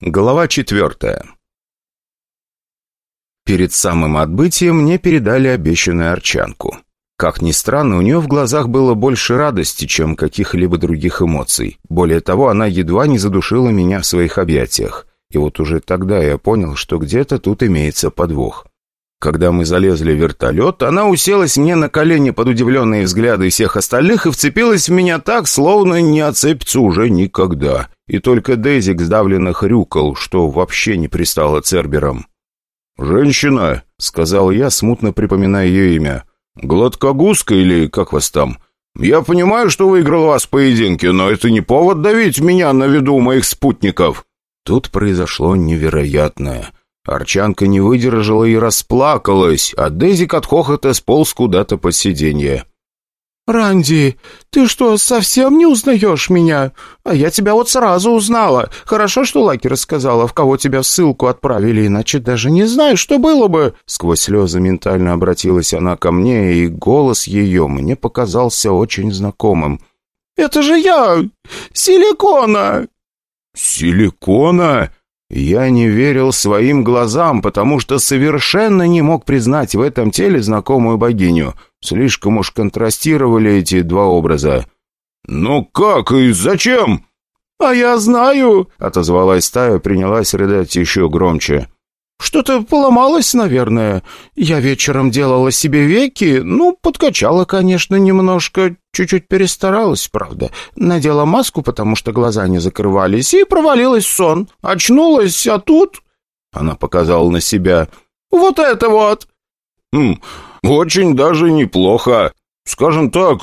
Глава четвертая. Перед самым отбытием мне передали обещанную арчанку. Как ни странно, у нее в глазах было больше радости, чем каких-либо других эмоций. Более того, она едва не задушила меня в своих объятиях. И вот уже тогда я понял, что где-то тут имеется подвох. Когда мы залезли в вертолет, она уселась мне на колени под удивленные взгляды всех остальных и вцепилась в меня так, словно не отцепится уже никогда. И только Дейзик сдавленно хрюкал, что вообще не пристало Цербером. «Женщина», — сказал я, смутно припоминая ее имя. «Гладкогузка или как вас там? Я понимаю, что выиграл вас в поединке, но это не повод давить меня на виду моих спутников». Тут произошло невероятное. Арчанка не выдержала и расплакалась, а Дезик от хохота сполз куда-то под сиденье. «Ранди, ты что, совсем не узнаешь меня? А я тебя вот сразу узнала. Хорошо, что Лаки рассказала, в кого тебя ссылку отправили, иначе даже не знаю, что было бы». Сквозь слезы ментально обратилась она ко мне, и голос ее мне показался очень знакомым. «Это же я! Силикона!» «Силикона?» Я не верил своим глазам, потому что совершенно не мог признать в этом теле знакомую богиню. Слишком уж контрастировали эти два образа. «Ну как и зачем?» «А я знаю!» — отозвалась стая, принялась рыдать еще громче. «Что-то поломалось, наверное. Я вечером делала себе веки, ну, подкачала, конечно, немножко, чуть-чуть перестаралась, правда. Надела маску, потому что глаза не закрывались, и провалилась сон. Очнулась, а тут...» Она показала на себя. «Вот это вот!» «Хм, очень даже неплохо. Скажем так,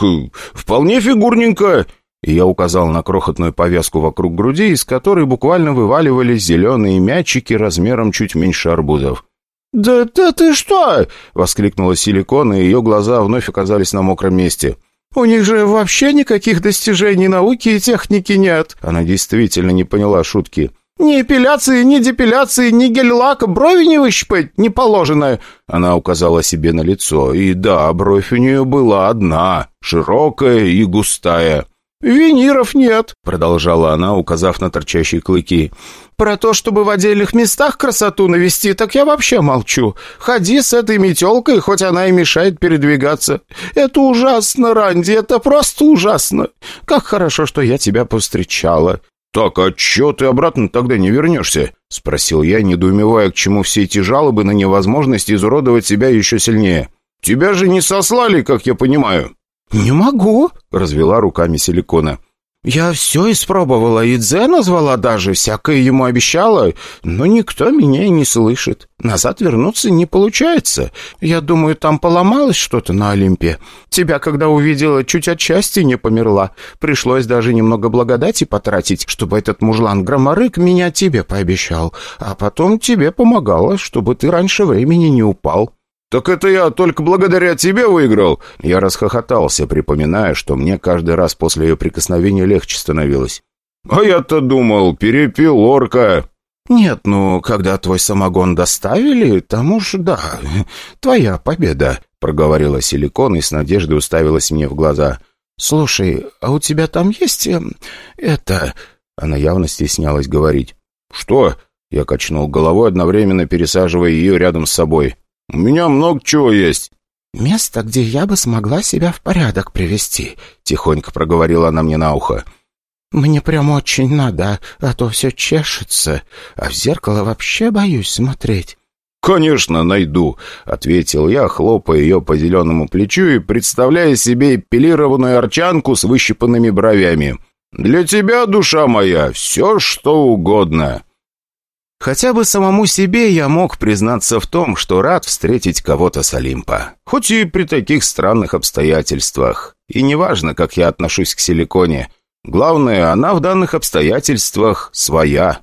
вполне фигурненько». Я указал на крохотную повязку вокруг груди, из которой буквально вываливались зеленые мячики размером чуть меньше арбузов. «Да, да ты что?» — воскликнула Силикон, и ее глаза вновь оказались на мокром месте. «У них же вообще никаких достижений науки и техники нет!» Она действительно не поняла шутки. «Ни эпиляции, ни депиляции, ни гель-лака, брови не выщипать не положено!» Она указала себе на лицо, и да, бровь у нее была одна, широкая и густая. «Виниров нет», — продолжала она, указав на торчащие клыки. «Про то, чтобы в отдельных местах красоту навести, так я вообще молчу. Ходи с этой метелкой, хоть она и мешает передвигаться. Это ужасно, Ранди, это просто ужасно. Как хорошо, что я тебя повстречала». «Так, а чё ты обратно тогда не вернешься?» — спросил я, недоумевая, к чему все эти жалобы на невозможность изуродовать себя еще сильнее. «Тебя же не сослали, как я понимаю». «Не могу», — развела руками силикона. «Я все испробовала, и Дзе назвала даже, всякое ему обещала, но никто меня и не слышит. Назад вернуться не получается. Я думаю, там поломалось что-то на Олимпе. Тебя, когда увидела, чуть от счастья не померла. Пришлось даже немного благодати потратить, чтобы этот мужлан Громорык меня тебе пообещал, а потом тебе помогала, чтобы ты раньше времени не упал». «Так это я только благодаря тебе выиграл!» Я расхохотался, припоминая, что мне каждый раз после ее прикосновения легче становилось. «А я-то думал, перепил орка!» «Нет, ну, когда твой самогон доставили, там уж, да, твоя победа», — проговорила Силикон и с надеждой уставилась мне в глаза. «Слушай, а у тебя там есть... Э, это...» Она явно стеснялась говорить. «Что?» — я качнул головой, одновременно пересаживая ее рядом с собой. «У меня много чего есть». «Место, где я бы смогла себя в порядок привести», — тихонько проговорила она мне на ухо. «Мне прям очень надо, а то все чешется, а в зеркало вообще боюсь смотреть». «Конечно, найду», — ответил я, хлопая ее по зеленому плечу и представляя себе эпилированную арчанку с выщипанными бровями. «Для тебя, душа моя, все что угодно». Хотя бы самому себе я мог признаться в том, что рад встретить кого-то с Олимпа. Хоть и при таких странных обстоятельствах. И неважно, как я отношусь к силиконе. Главное, она в данных обстоятельствах своя.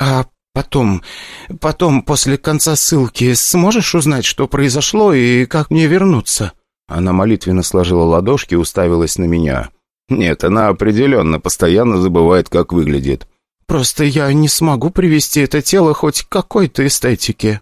«А потом, потом, после конца ссылки, сможешь узнать, что произошло и как мне вернуться?» Она молитвенно сложила ладошки и уставилась на меня. «Нет, она определенно постоянно забывает, как выглядит». Просто я не смогу привести это тело хоть к какой-то эстетике».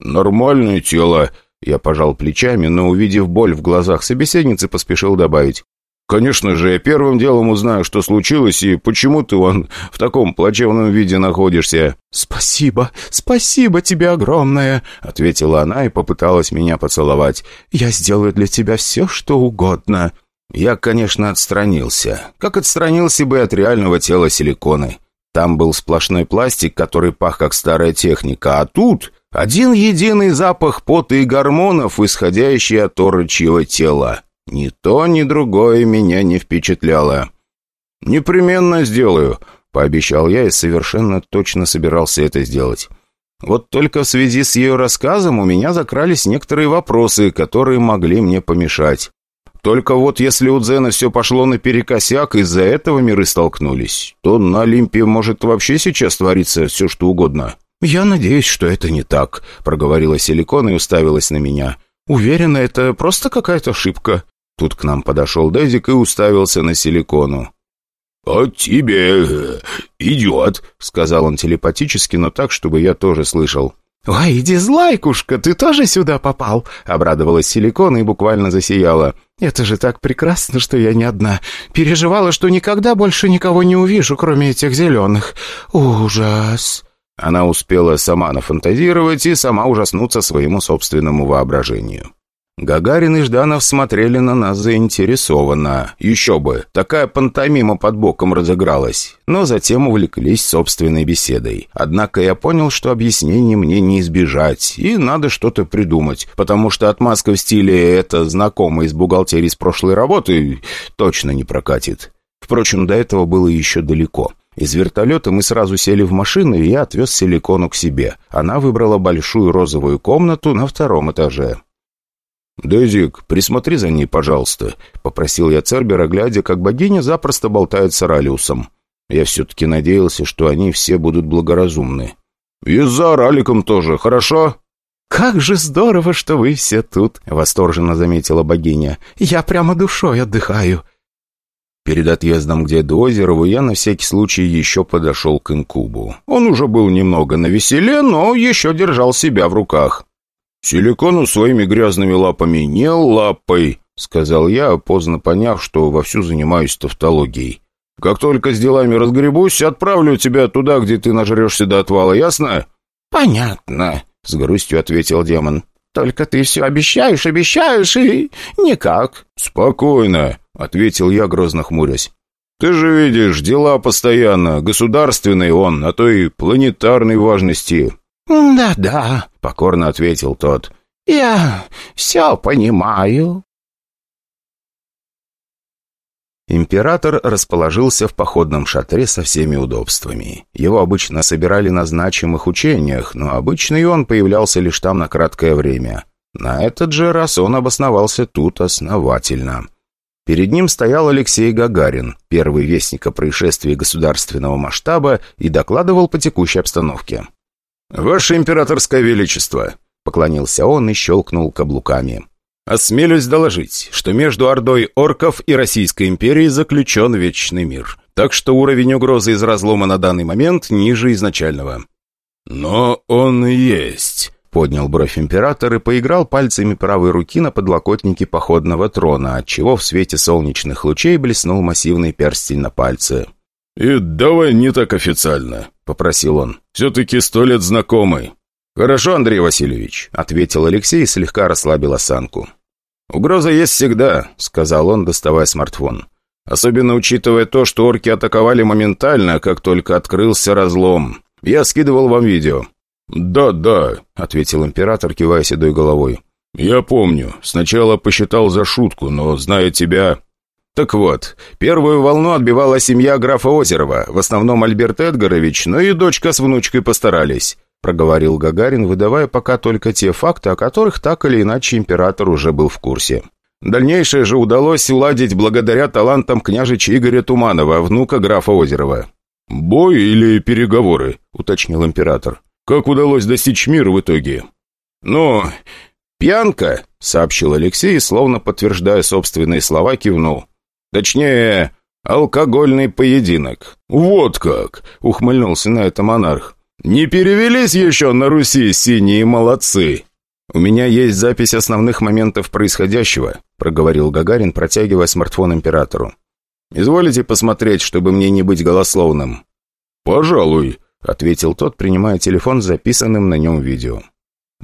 «Нормальное тело», — я пожал плечами, но, увидев боль в глазах собеседницы, поспешил добавить. Конечно же, я первым делом узнаю, что случилось и почему ты, вон, в таком плачевном виде находишься». «Спасибо, спасибо тебе огромное», — ответила она и попыталась меня поцеловать. «Я сделаю для тебя все, что угодно». Я, конечно, отстранился. Как отстранился бы от реального тела силиконы. Там был сплошной пластик, который пах как старая техника, а тут один единый запах пота и гормонов, исходящий от орочьего тела. Ни то, ни другое меня не впечатляло. «Непременно сделаю», — пообещал я и совершенно точно собирался это сделать. Вот только в связи с ее рассказом у меня закрались некоторые вопросы, которые могли мне помешать. Только вот если у Дзена все пошло наперекосяк, из-за этого миры столкнулись, то на Олимпе может вообще сейчас твориться все, что угодно. «Я надеюсь, что это не так», — проговорила Силикон и уставилась на меня. «Уверена, это просто какая-то ошибка». Тут к нам подошел Дезик и уставился на силикону. «А тебе идет», — сказал он телепатически, но так, чтобы я тоже слышал. «Ой, дизлайкушка, ты тоже сюда попал?» — обрадовалась силикона и буквально засияла. «Это же так прекрасно, что я не одна. Переживала, что никогда больше никого не увижу, кроме этих зеленых. Ужас!» Она успела сама нафантазировать и сама ужаснуться своему собственному воображению. Гагарин и Жданов смотрели на нас заинтересованно. Еще бы, такая пантомима под боком разыгралась. Но затем увлеклись собственной беседой. Однако я понял, что объяснений мне не избежать, и надо что-то придумать, потому что отмазка в стиле «это знакомый из бухгалтерии с прошлой работы» точно не прокатит. Впрочем, до этого было еще далеко. Из вертолета мы сразу сели в машину, и я отвез Силикону к себе. Она выбрала большую розовую комнату на втором этаже. «Дезик, присмотри за ней, пожалуйста», — попросил я Цербера, глядя, как богиня запросто болтает с Оралиусом. Я все-таки надеялся, что они все будут благоразумны. «И за Ораликом тоже, хорошо?» «Как же здорово, что вы все тут!» — восторженно заметила богиня. «Я прямо душой отдыхаю». Перед отъездом к деду Озерову я на всякий случай еще подошел к инкубу. Он уже был немного навеселе, но еще держал себя в руках. «Силикону своими грязными лапами не лапой», — сказал я, поздно поняв, что вовсю занимаюсь тавтологией. «Как только с делами разгребусь, отправлю тебя туда, где ты нажрешься до отвала, ясно?» «Понятно», — с грустью ответил демон. «Только ты все обещаешь, обещаешь и никак». «Спокойно», — ответил я, грозно хмурясь. «Ты же видишь, дела постоянно, государственные он, а то и планетарной важности. «Да-да», — покорно ответил тот. «Я все понимаю». Император расположился в походном шатре со всеми удобствами. Его обычно собирали на значимых учениях, но обычно и он появлялся лишь там на краткое время. На этот же раз он обосновался тут основательно. Перед ним стоял Алексей Гагарин, первый вестник о происшествии государственного масштаба, и докладывал по текущей обстановке. «Ваше императорское величество!» — поклонился он и щелкнул каблуками. «Осмелюсь доложить, что между Ордой Орков и Российской империей заключен вечный мир, так что уровень угрозы из разлома на данный момент ниже изначального». «Но он есть», — поднял бровь император и поиграл пальцами правой руки на подлокотнике походного трона, отчего в свете солнечных лучей блеснул массивный перстень на пальце. «И давай не так официально», — попросил он. «Все-таки сто лет знакомый». «Хорошо, Андрей Васильевич», — ответил Алексей и слегка расслабил осанку. «Угроза есть всегда», — сказал он, доставая смартфон. «Особенно учитывая то, что орки атаковали моментально, как только открылся разлом. Я скидывал вам видео». «Да, да», — ответил император, кивая седой головой. «Я помню. Сначала посчитал за шутку, но, зная тебя, так вот, первую волну отбивала семья графа Озерова, в основном Альберт Эдгарович, но и дочка с внучкой постарались, проговорил Гагарин, выдавая пока только те факты, о которых так или иначе император уже был в курсе. Дальнейшее же удалось уладить благодаря талантам княжича Игоря Туманова, внука графа Озерова. «Бой или переговоры?» — уточнил император. «Как удалось достичь мира в итоге?» «Ну, пьянка», — сообщил Алексей, словно подтверждая собственные слова, кивнул. Точнее, алкогольный поединок. «Вот как!» — ухмыльнулся на это монарх. «Не перевелись еще на Руси синие молодцы!» «У меня есть запись основных моментов происходящего», проговорил Гагарин, протягивая смартфон императору. «Изволите посмотреть, чтобы мне не быть голословным?» «Пожалуй», — ответил тот, принимая телефон с записанным на нем видео.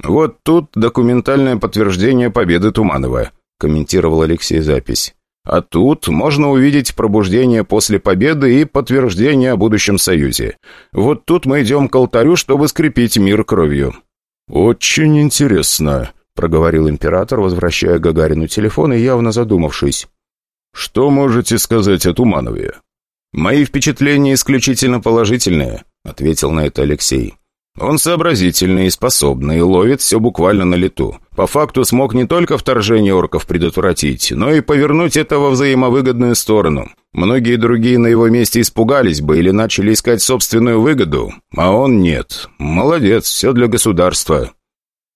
«Вот тут документальное подтверждение победы Туманова», — комментировал Алексей запись. «А тут можно увидеть пробуждение после победы и подтверждение о будущем союзе. Вот тут мы идем к алтарю, чтобы скрепить мир кровью». «Очень интересно», — проговорил император, возвращая Гагарину телефон и явно задумавшись. «Что можете сказать о Туманове?» «Мои впечатления исключительно положительные», — ответил на это Алексей. «Он сообразительный и способный, ловит все буквально на лету. По факту смог не только вторжение орков предотвратить, но и повернуть это во взаимовыгодную сторону. Многие другие на его месте испугались бы или начали искать собственную выгоду, а он нет. Молодец, все для государства».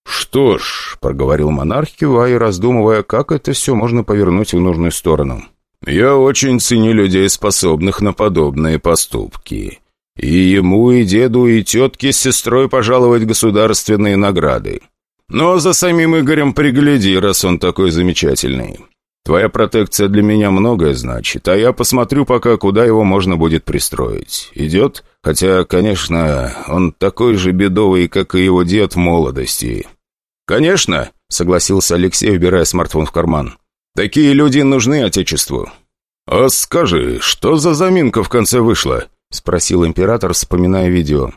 «Что ж», — проговорил монарх, кивая и раздумывая, как это все можно повернуть в нужную сторону. «Я очень ценю людей, способных на подобные поступки. И ему, и деду, и тетке с сестрой пожаловать государственные награды. Но за самим Игорем пригляди, раз он такой замечательный. Твоя протекция для меня многое значит, а я посмотрю пока, куда его можно будет пристроить. Идет? Хотя, конечно, он такой же бедовый, как и его дед в молодости». «Конечно», — согласился Алексей, убирая смартфон в карман. «Такие люди нужны Отечеству». «А скажи, что за заминка в конце вышла?» — спросил император, вспоминая видео.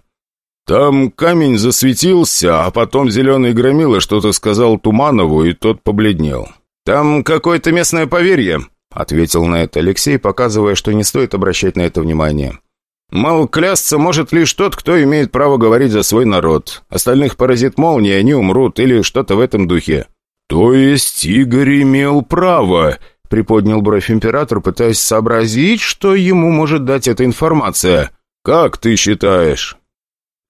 «Там камень засветился, а потом зеленый громила что-то сказал Туманову, и тот побледнел». «Там какое-то местное поверье», — ответил на это Алексей, показывая, что не стоит обращать на это внимание. «Мол, клясться может лишь тот, кто имеет право говорить за свой народ. Остальных поразит молния, они умрут или что-то в этом духе». «То есть Игорь имел право?» Приподнял бровь император, пытаясь сообразить, что ему может дать эта информация. «Как ты считаешь?»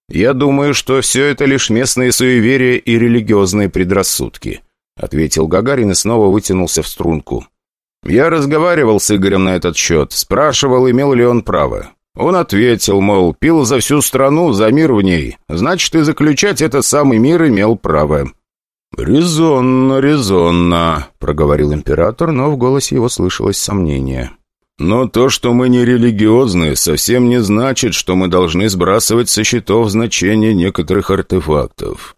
«Я думаю, что все это лишь местные суеверия и религиозные предрассудки», ответил Гагарин и снова вытянулся в струнку. «Я разговаривал с Игорем на этот счет, спрашивал, имел ли он право. Он ответил, мол, пил за всю страну, за мир в ней. Значит, и заключать этот самый мир имел право. «Резонно, резонно», — проговорил император, но в голосе его слышалось сомнение. «Но то, что мы не религиозны, совсем не значит, что мы должны сбрасывать со счетов значение некоторых артефактов.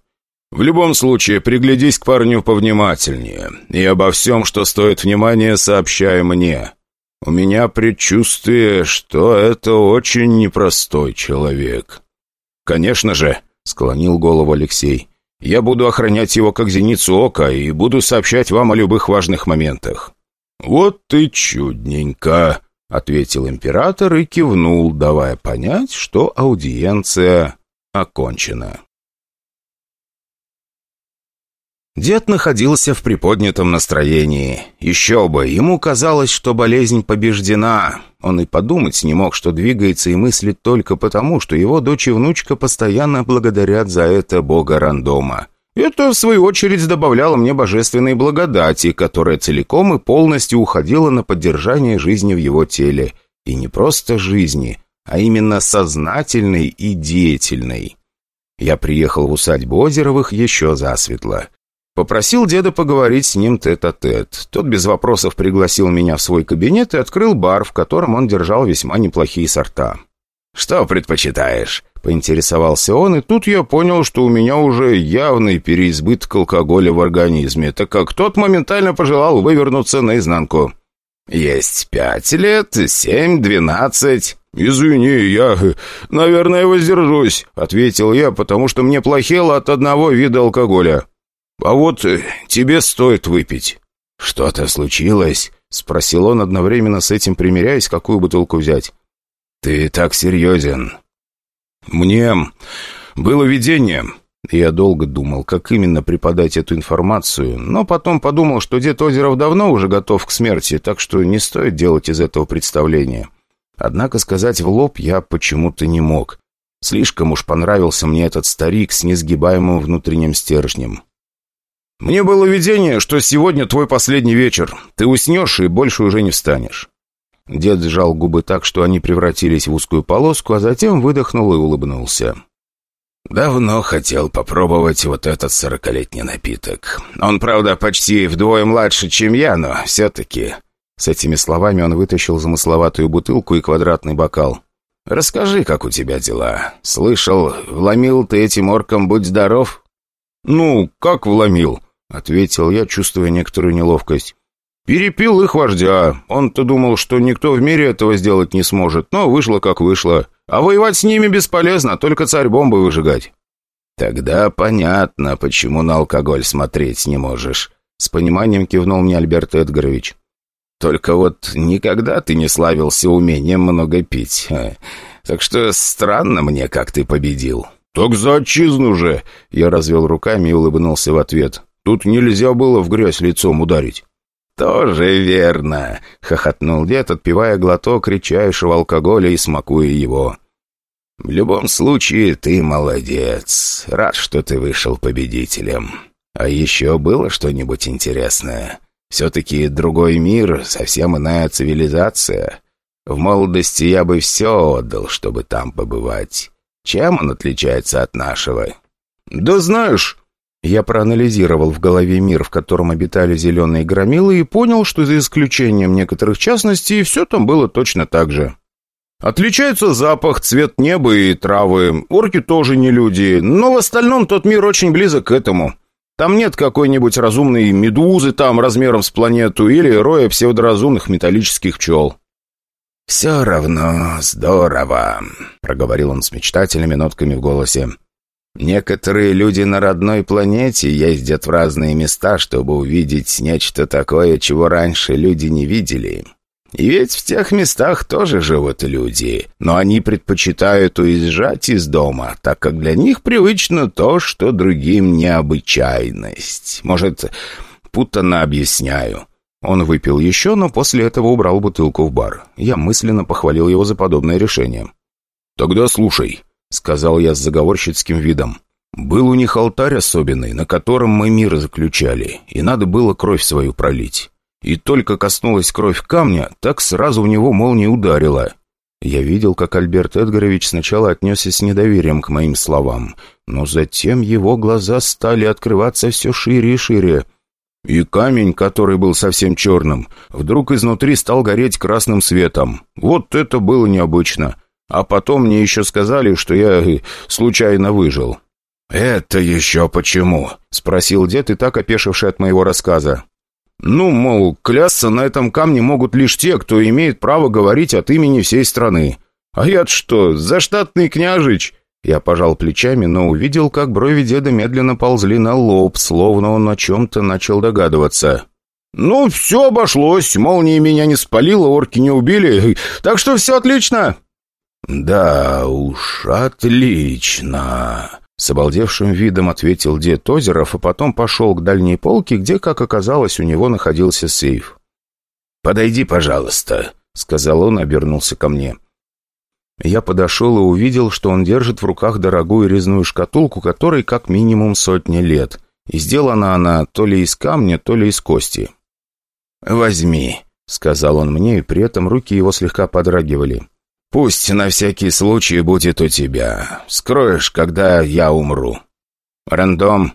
В любом случае, приглядись к парню повнимательнее, и обо всем, что стоит внимания, сообщай мне. У меня предчувствие, что это очень непростой человек». «Конечно же», — склонил голову Алексей. Я буду охранять его как зеницу ока и буду сообщать вам о любых важных моментах». «Вот ты чудненько», — ответил император и кивнул, давая понять, что аудиенция окончена. Дед находился в приподнятом настроении. Еще бы, ему казалось, что болезнь побеждена. Он и подумать не мог, что двигается и мыслит только потому, что его дочь и внучка постоянно благодарят за это бога рандома. Это, в свою очередь, добавляло мне божественной благодати, которая целиком и полностью уходила на поддержание жизни в его теле. И не просто жизни, а именно сознательной и деятельной. Я приехал в усадьбу Озеровых еще засветло. Попросил деда поговорить с ним тет-а-тет. -тет. Тот без вопросов пригласил меня в свой кабинет и открыл бар, в котором он держал весьма неплохие сорта. «Что предпочитаешь?» — поинтересовался он, и тут я понял, что у меня уже явный переизбыток алкоголя в организме, так как тот моментально пожелал вывернуться наизнанку. «Есть пять лет, семь, двенадцать...» «Извини, я, наверное, воздержусь», — ответил я, потому что мне плохело от одного вида алкоголя. А вот э, тебе стоит выпить». «Что-то случилось?» — спросил он, одновременно с этим примеряясь, какую бутылку взять. «Ты так серьезен». «Мне было видение». Я долго думал, как именно преподать эту информацию, но потом подумал, что дед Озеров давно уже готов к смерти, так что не стоит делать из этого представления. Однако сказать в лоб я почему-то не мог. Слишком уж понравился мне этот старик с несгибаемым внутренним стержнем. Мне было видение, что сегодня твой последний вечер. Ты уснешь и больше уже не встанешь». Дед сжал губы так, что они превратились в узкую полоску, а затем выдохнул и улыбнулся. Давно хотел попробовать вот этот сорокалетний напиток. Он, правда, почти вдвое младше, чем я, но все-таки...» С этими словами он вытащил замысловатую бутылку и квадратный бокал. «Расскажи, как у тебя дела. Слышал, вломил ты этим оркам, будь здоров?» «Ну, как вломил?» — ответил я, чувствуя некоторую неловкость. «Перепил их вождя. Он-то думал, что никто в мире этого сделать не сможет, но вышло как вышло. А воевать с ними бесполезно, только царь бомбы выжигать». «Тогда понятно, почему на алкоголь смотреть не можешь», — с пониманием кивнул мне Альберт Эдгарович. «Только вот никогда ты не славился умением много пить. Так что странно мне, как ты победил». «Так за отчизну же!» — я развел руками и улыбнулся в ответ. «Тут нельзя было в грязь лицом ударить». «Тоже верно», — хохотнул дед, отпивая глоток редчайшего алкоголя и смакуя его. «В любом случае, ты молодец. Рад, что ты вышел победителем. А еще было что-нибудь интересное? Все-таки другой мир, совсем иная цивилизация. В молодости я бы все отдал, чтобы там побывать. Чем он отличается от нашего?» «Да знаешь...» Я проанализировал в голове мир, в котором обитали зеленые громилы, и понял, что за исключением некоторых частностей, все там было точно так же. Отличается запах, цвет неба и травы. Орки тоже не люди, но в остальном тот мир очень близок к этому. Там нет какой-нибудь разумной медузы там размером с планету или роя псевдоразумных металлических пчел. «Все равно здорово», — проговорил он с мечтательными нотками в голосе. Некоторые люди на родной планете ездят в разные места, чтобы увидеть нечто такое, чего раньше люди не видели. И ведь в тех местах тоже живут люди, но они предпочитают уезжать из дома, так как для них привычно то, что другим необычайность. Может, путанно объясняю. Он выпил еще, но после этого убрал бутылку в бар. Я мысленно похвалил его за подобное решение. «Тогда слушай», — сказал я с заговорщицким видом. «Был у них алтарь особенный, на котором мы мир заключали, и надо было кровь свою пролить. И только коснулась кровь камня, так сразу в него молния ударила». Я видел, как Альберт Эдгарович сначала отнесся с недоверием к моим словам, но затем его глаза стали открываться все шире и шире. И камень, который был совсем черным, вдруг изнутри стал гореть красным светом. Вот это было необычно. А потом мне еще сказали, что я э, случайно выжил». «Это еще почему?» — спросил дед и так опешивший от моего рассказа. «Ну, мол, клясться на этом камне могут лишь те, кто имеет право говорить от имени всей страны. А я что, заштатный княжич?» Я пожал плечами, но увидел, как брови деда медленно ползли на лоб, словно он о чем-то начал догадываться. «Ну, все обошлось, молния меня не спалила, орки не убили, так что все отлично!» «Да уж, отлично!» С обалдевшим видом ответил дед Озеров, а потом пошел к дальней полке, где, как оказалось, у него находился сейф. «Подойди, пожалуйста», — сказал он, обернулся ко мне. Я подошел и увидел, что он держит в руках дорогую резную шкатулку, которой как минимум сотни лет, и сделана она то ли из камня, то ли из кости. «Возьми», — сказал он мне, и при этом руки его слегка подрагивали. Пусть на всякий случай будет у тебя. Скроешь, когда я умру. Рандом,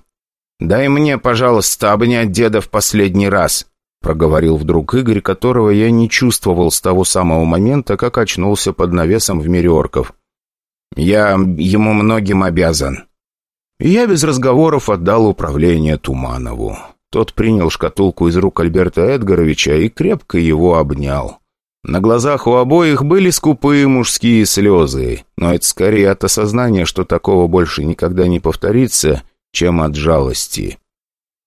дай мне, пожалуйста, обнять деда в последний раз, проговорил вдруг Игорь, которого я не чувствовал с того самого момента, как очнулся под навесом в мире орков. Я ему многим обязан. я без разговоров отдал управление Туманову. Тот принял шкатулку из рук Альберта Эдгаровича и крепко его обнял. На глазах у обоих были скупые мужские слезы, но это скорее от осознания, что такого больше никогда не повторится, чем от жалости.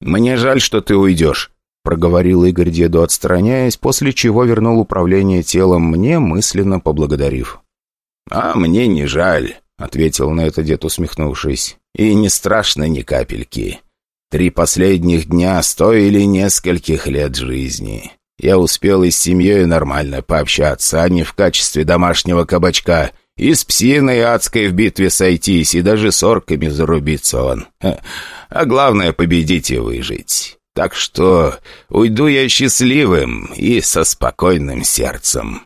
«Мне жаль, что ты уйдешь», — проговорил Игорь деду, отстраняясь, после чего вернул управление телом мне, мысленно поблагодарив. «А мне не жаль», — ответил на это дед, усмехнувшись. «И не страшно ни капельки. Три последних дня стоили нескольких лет жизни. Я успел и с семьей нормально пообщаться, а не в качестве домашнего кабачка. И с псиной адской в битве сойтись, и даже с орками зарубиться он. А главное — победить и выжить. Так что уйду я счастливым и со спокойным сердцем».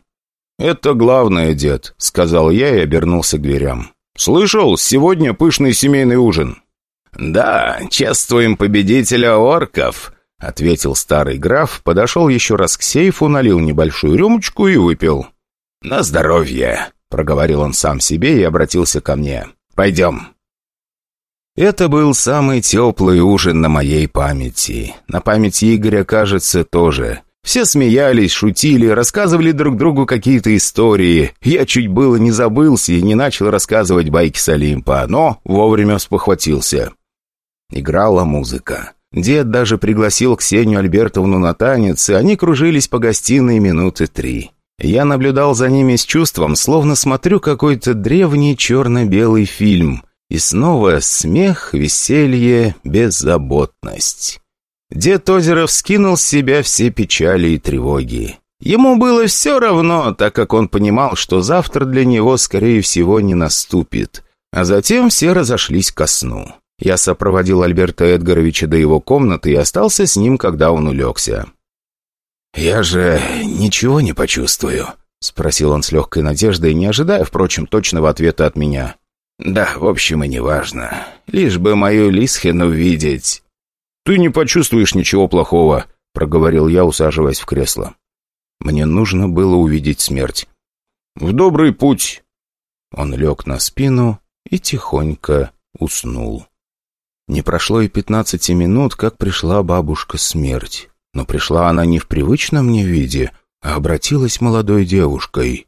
«Это главное, дед», — сказал я и обернулся к дверям. «Слышал, сегодня пышный семейный ужин». «Да, чествуем победителя орков», — ответил старый граф, подошел еще раз к сейфу, налил небольшую рюмочку и выпил. «На здоровье», — проговорил он сам себе и обратился ко мне. «Пойдем». Это был самый теплый ужин на моей памяти. На памяти Игоря, кажется, тоже. Все смеялись, шутили, рассказывали друг другу какие-то истории. Я чуть было не забылся и не начал рассказывать байки с Олимпа, но вовремя спохватился. Играла музыка. Дед даже пригласил Ксению Альбертовну на танец, и они кружились по гостиной минуты три. Я наблюдал за ними с чувством, словно смотрю какой-то древний черно-белый фильм. И снова смех, веселье, беззаботность. Дед Озеров скинул с себя все печали и тревоги. Ему было все равно, так как он понимал, что завтра для него, скорее всего, не наступит. А затем все разошлись ко сну. Я сопроводил Альберта Эдгаровича до его комнаты и остался с ним, когда он улегся. «Я же ничего не почувствую», — спросил он с легкой надеждой, не ожидая, впрочем, точного ответа от меня. «Да, в общем, и не важно. Лишь бы мою Лисхен увидеть». «Ты не почувствуешь ничего плохого», — проговорил я, усаживаясь в кресло. Мне нужно было увидеть смерть. «В добрый путь!» Он лег на спину и тихонько уснул. Не прошло и пятнадцати минут, как пришла бабушка смерть. Но пришла она не в привычном мне виде, а обратилась молодой девушкой.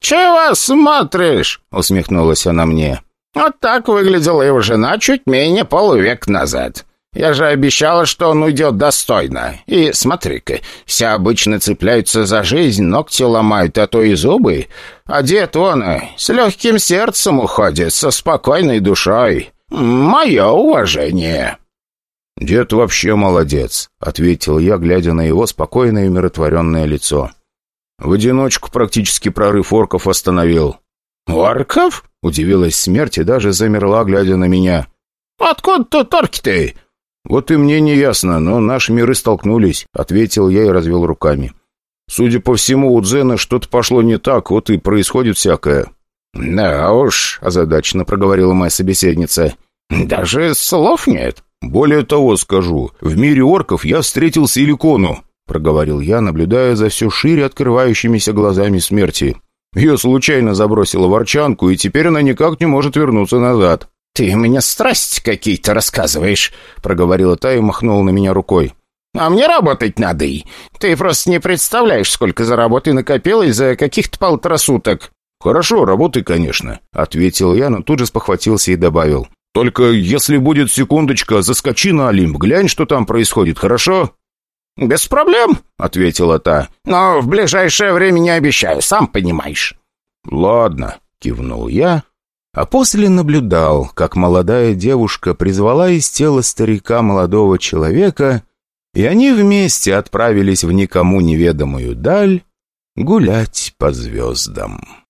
«Чего смотришь?» — усмехнулась она мне. «Вот так выглядела его жена чуть менее полувек назад. Я же обещала, что он уйдет достойно. И смотри-ка, все обычно цепляются за жизнь, ногти ломают, а то и зубы. А дед он с легким сердцем уходит, со спокойной душой. Мое уважение». «Дед вообще молодец», — ответил я, глядя на его спокойное и умиротворенное лицо. «В одиночку практически прорыв орков остановил». «Орков?» — удивилась смерть и даже замерла, глядя на меня. «Откуда тут орки-то?» «Вот и мне не ясно, но наши миры столкнулись», — ответил я и развел руками. «Судя по всему, у Дзена что-то пошло не так, вот и происходит всякое». «Да уж», — озадаченно проговорила моя собеседница. «Даже слов нет». «Более того скажу, в мире орков я встретил силикону», — проговорил я, наблюдая за все шире открывающимися глазами смерти. Ее случайно забросила ворчанку, и теперь она никак не может вернуться назад. «Ты мне страсти какие-то рассказываешь», — проговорила та и махнула на меня рукой. «А мне работать надо. и Ты просто не представляешь, сколько заработай накопилось за каких-то полтора суток». «Хорошо, работай, конечно», — ответил я, но тут же спохватился и добавил. «Только если будет секундочка, заскочи на Олимп, глянь, что там происходит, хорошо?» «Без проблем», — ответила та. «Но в ближайшее время не обещаю, сам понимаешь». «Ладно», — кивнул я, а после наблюдал, как молодая девушка призвала из тела старика молодого человека, и они вместе отправились в никому неведомую даль гулять по звездам.